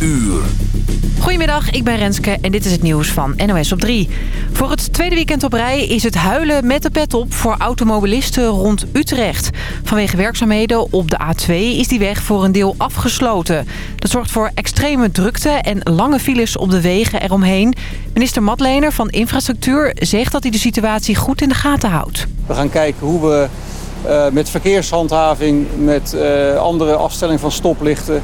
uur. Goedemiddag, ik ben Renske en dit is het nieuws van NOS op 3. Voor het tweede weekend op rij is het huilen met de pet op voor automobilisten rond Utrecht. Vanwege werkzaamheden op de A2 is die weg voor een deel afgesloten. Dat zorgt voor extreme drukte en lange files op de wegen eromheen. Minister Matlener van Infrastructuur zegt dat hij de situatie goed in de gaten houdt. We gaan kijken hoe we uh, met verkeershandhaving, met uh, andere afstelling van stoplichten...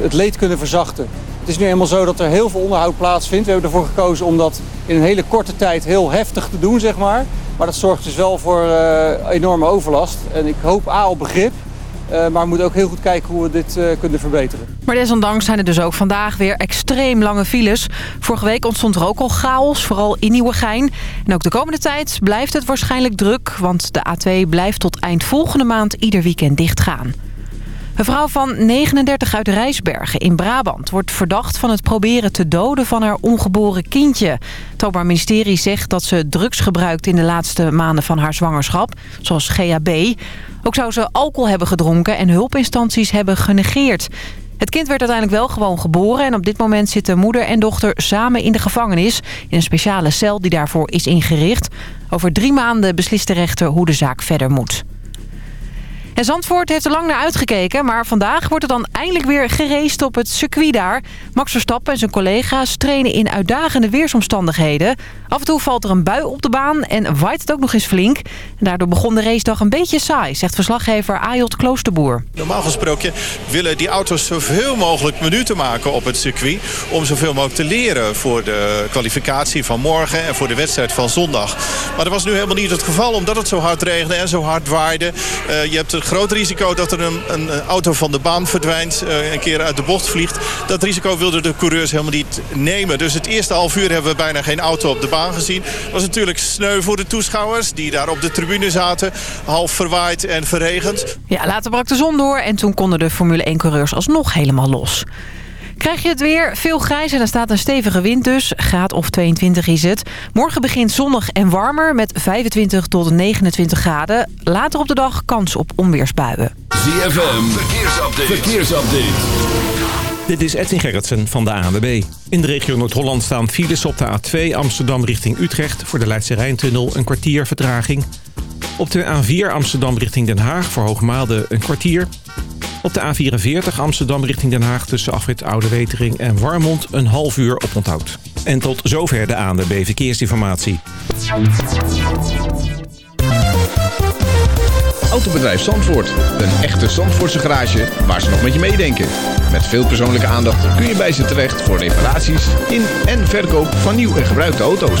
het leed kunnen verzachten. Het is nu eenmaal zo dat er heel veel onderhoud plaatsvindt. We hebben ervoor gekozen om dat in een hele korte tijd heel heftig te doen, zeg maar. Maar dat zorgt dus wel voor uh, enorme overlast. En ik hoop A op begrip. Uh, maar we moeten ook heel goed kijken hoe we dit uh, kunnen verbeteren. Maar desondanks zijn er dus ook vandaag weer extreem lange files. Vorige week ontstond er ook al chaos, vooral in Nieuwegein. En ook de komende tijd blijft het waarschijnlijk druk... want de A2 blijft tot eind volgende maand ieder weekend dichtgaan. Een vrouw van 39 uit Rijsbergen in Brabant wordt verdacht van het proberen te doden van haar ongeboren kindje. Het Openbaar Ministerie zegt dat ze drugs gebruikt in de laatste maanden van haar zwangerschap, zoals GHB. Ook zou ze alcohol hebben gedronken en hulpinstanties hebben genegeerd. Het kind werd uiteindelijk wel gewoon geboren en op dit moment zitten moeder en dochter samen in de gevangenis. In een speciale cel die daarvoor is ingericht. Over drie maanden beslist de rechter hoe de zaak verder moet. Zandvoort heeft er lang naar uitgekeken, maar vandaag wordt er dan eindelijk weer geraced op het circuit daar. Max Verstappen en zijn collega's trainen in uitdagende weersomstandigheden. Af en toe valt er een bui op de baan en waait het ook nog eens flink. Daardoor begon de racedag een beetje saai, zegt verslaggever Ayot Kloosterboer. Normaal gesproken willen die auto's zoveel mogelijk minuten maken op het circuit... om zoveel mogelijk te leren voor de kwalificatie van morgen en voor de wedstrijd van zondag. Maar dat was nu helemaal niet het geval, omdat het zo hard regende en zo hard waaide. Uh, je hebt een groot risico dat er een, een, auto van de baan verdwijnt, uh, een keer uit de bocht vliegt. Dat risico wilden de coureurs helemaal niet nemen. Dus het eerste half uur hebben we bijna geen auto op de baan gezien. Het was natuurlijk sneu voor de toeschouwers die daar op de tribune zaten. Half verwaaid en verregend. Ja, later brak de zon door en toen konden de Formule 1-coureurs alsnog helemaal los. Krijg je het weer? Veel grijs en er staat een stevige wind dus. Graad of 22 is het. Morgen begint zonnig en warmer met 25 tot 29 graden. Later op de dag kans op onweersbuien. ZFM, verkeersupdate. verkeersupdate. Dit is Edwin Gerritsen van de ANWB. In de regio Noord-Holland staan files op de A2 Amsterdam richting Utrecht... voor de Leidse Rijntunnel een kwartier vertraging. Op de A4 Amsterdam richting Den Haag voor Hoogmaalde een kwartier. Op de A44 Amsterdam richting Den Haag tussen afrit Oude Wetering en Warmond een half uur op onthoud. En tot zover de ANWB Verkeersinformatie. Autobedrijf Zandvoort. Een echte Zandvoortse garage waar ze nog met je meedenken. Met veel persoonlijke aandacht kun je bij ze terecht voor reparaties in en verkoop van nieuw en gebruikte auto's.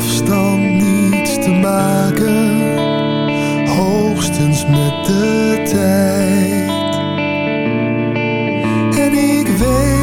Afstand niets te maken. Hoogstens met de tijd. En ik weet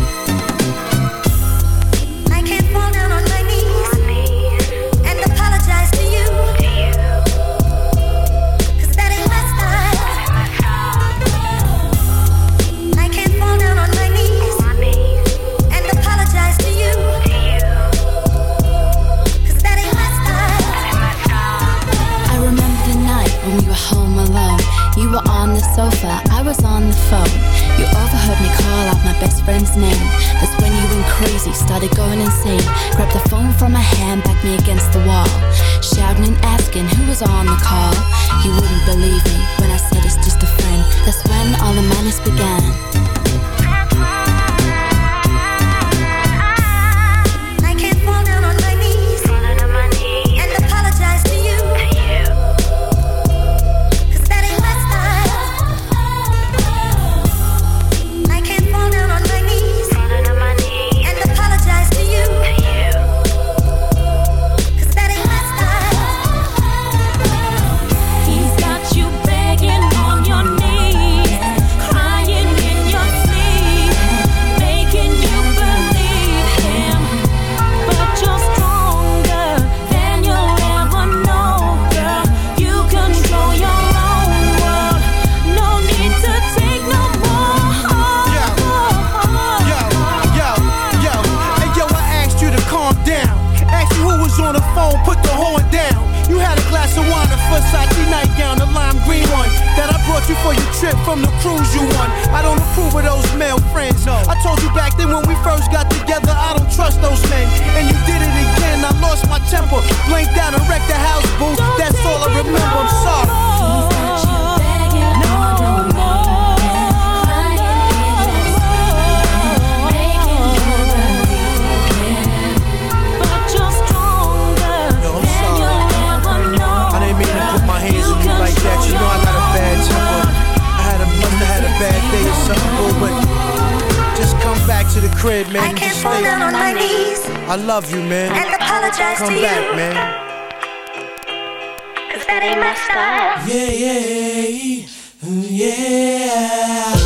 life. I love you, man. And apologize Come to back, you. man. Cause that ain't my style. Yeah, yeah, mm, yeah.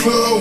club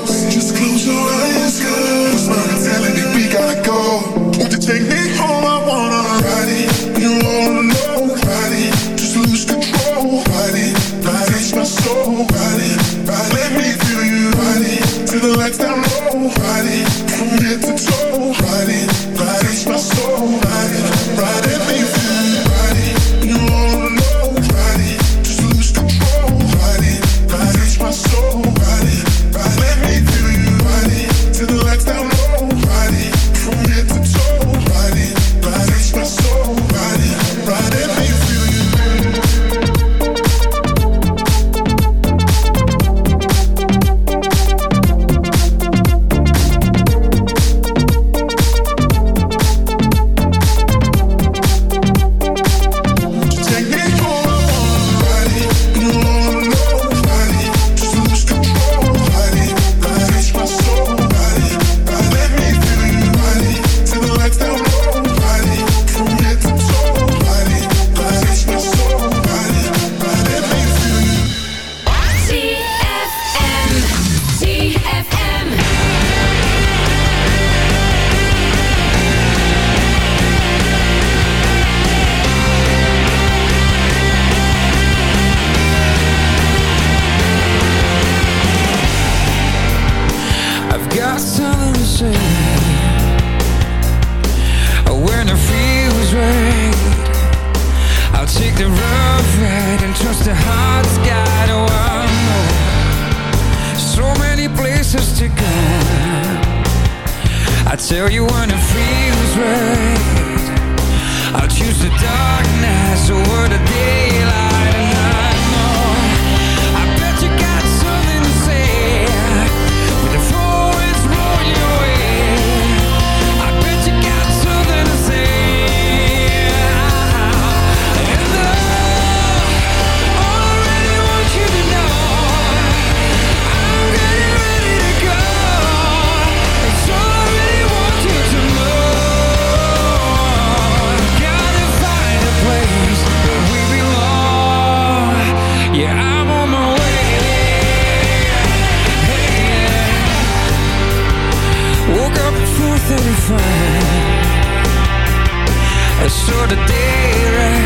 right I choose the darkness over the day sort of day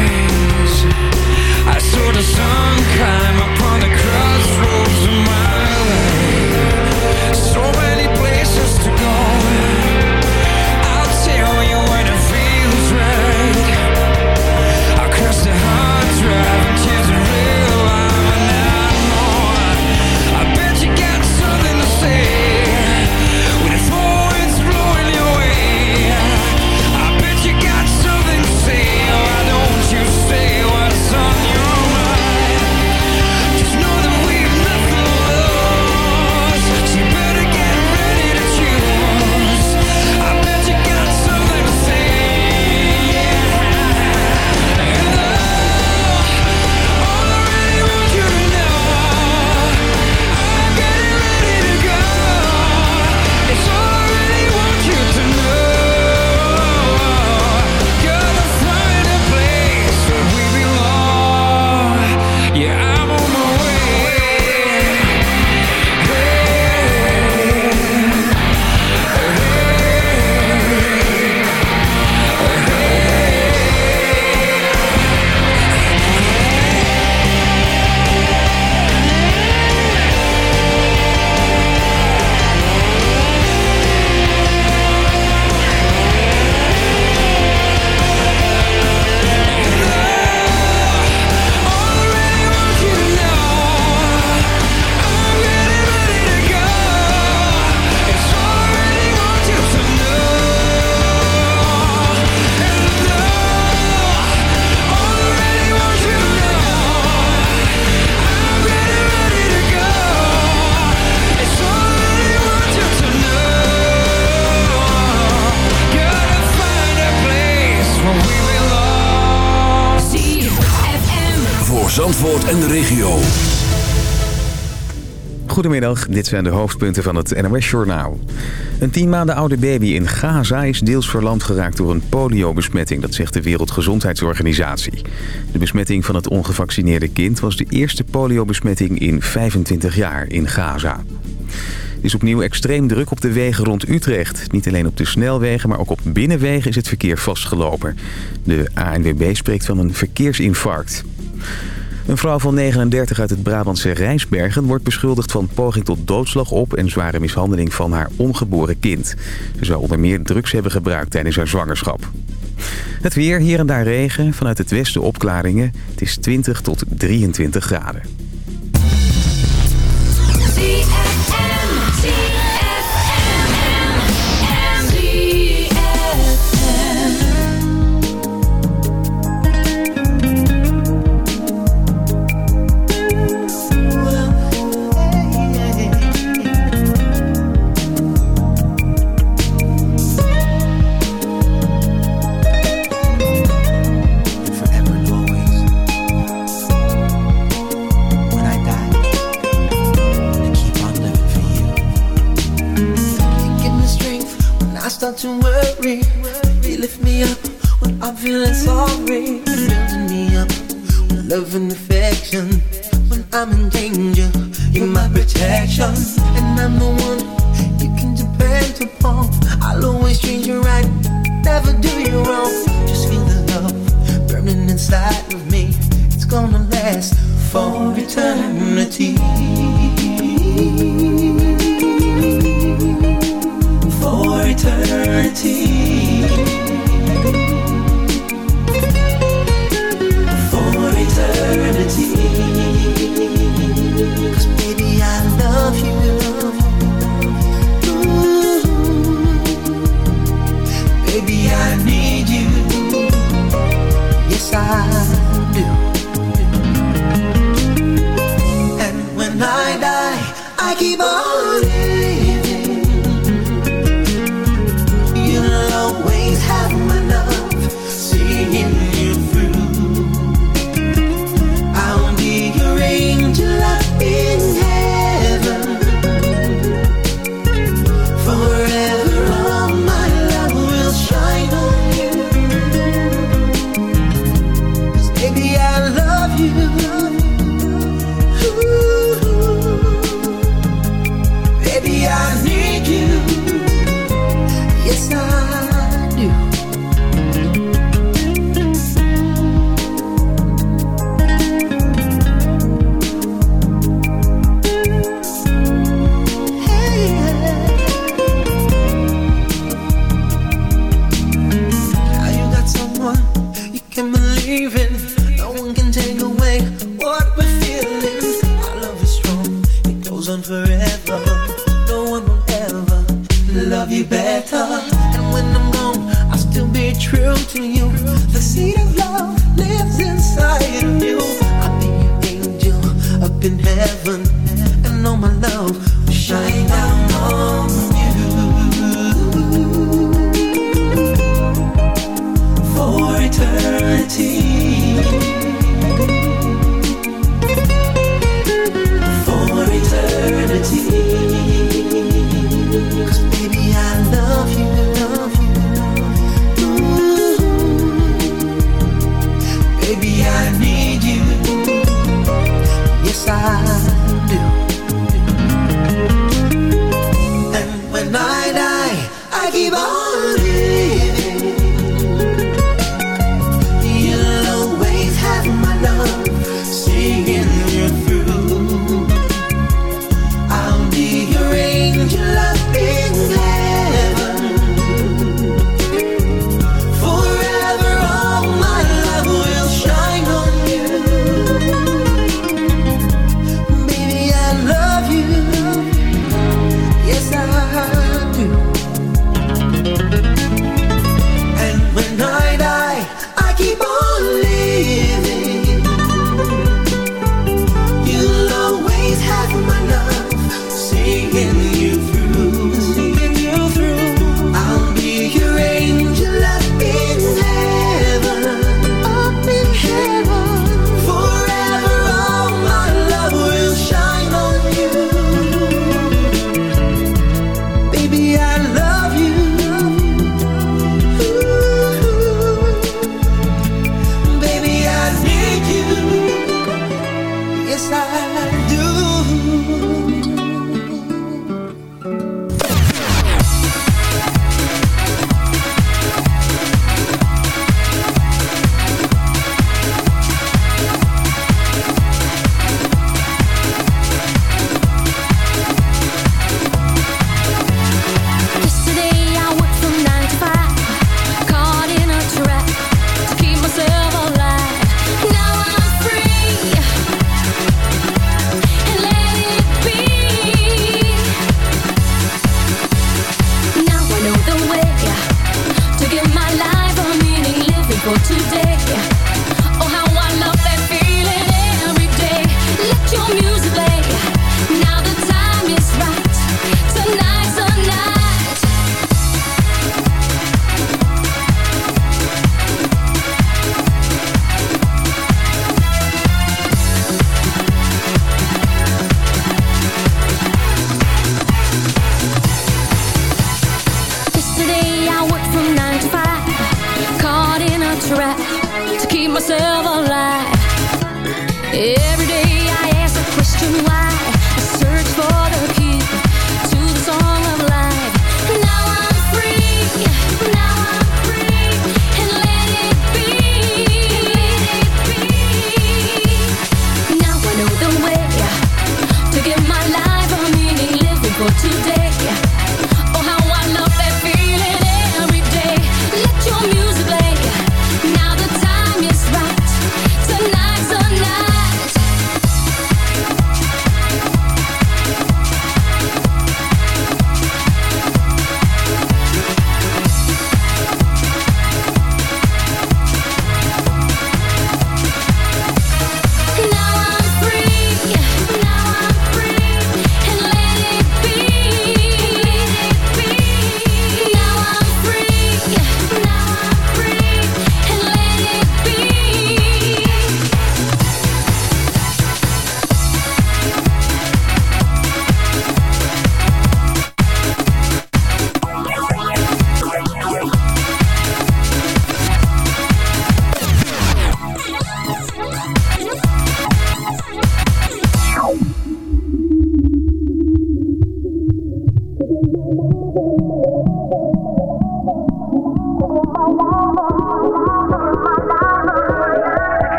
Dit zijn de hoofdpunten van het NOS-journaal. Een tien maanden oude baby in Gaza is deels verlamd geraakt door een poliobesmetting. Dat zegt de Wereldgezondheidsorganisatie. De besmetting van het ongevaccineerde kind was de eerste poliobesmetting in 25 jaar in Gaza. Is opnieuw extreem druk op de wegen rond Utrecht. Niet alleen op de snelwegen, maar ook op binnenwegen is het verkeer vastgelopen. De ANWB spreekt van een verkeersinfarct. Een vrouw van 39 uit het Brabantse Rijsbergen wordt beschuldigd van poging tot doodslag op en zware mishandeling van haar ongeboren kind. Ze zou onder meer drugs hebben gebruikt tijdens haar zwangerschap. Het weer, hier en daar regen, vanuit het westen opklaringen. Het is 20 tot 23 graden.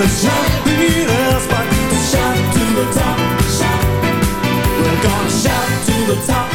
the shout, leaders back. Shout to the top, shout. We're gonna shout to the top.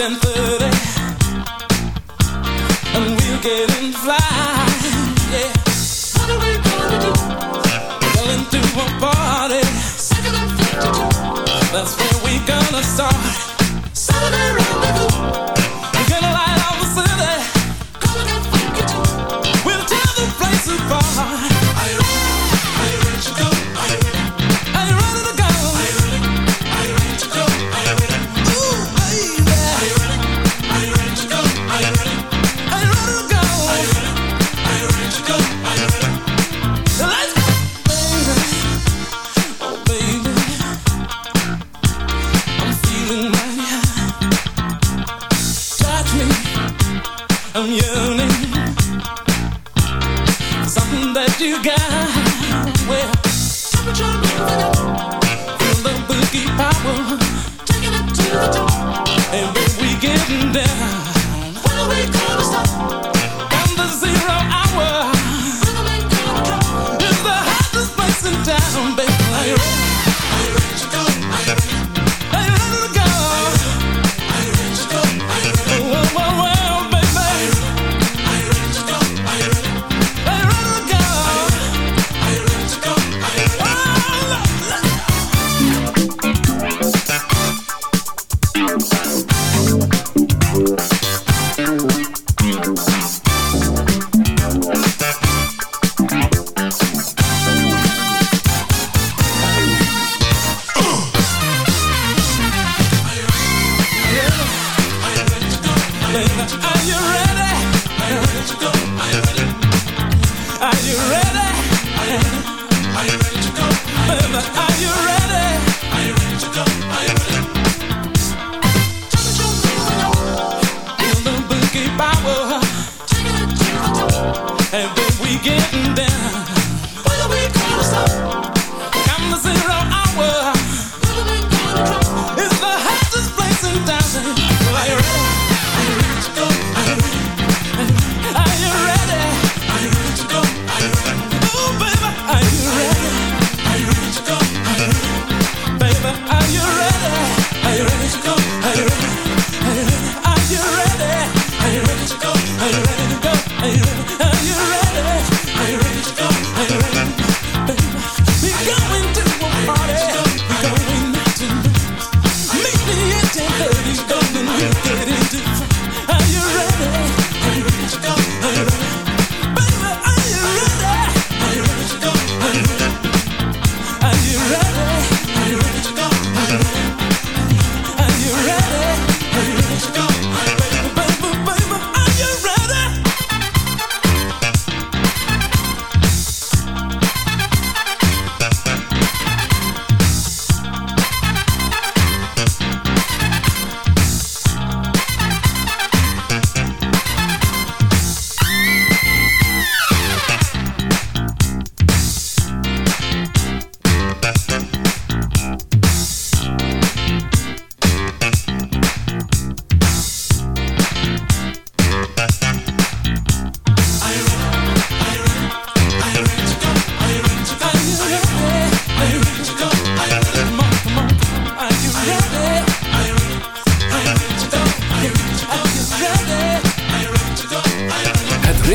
10.30 And we'll get in fly.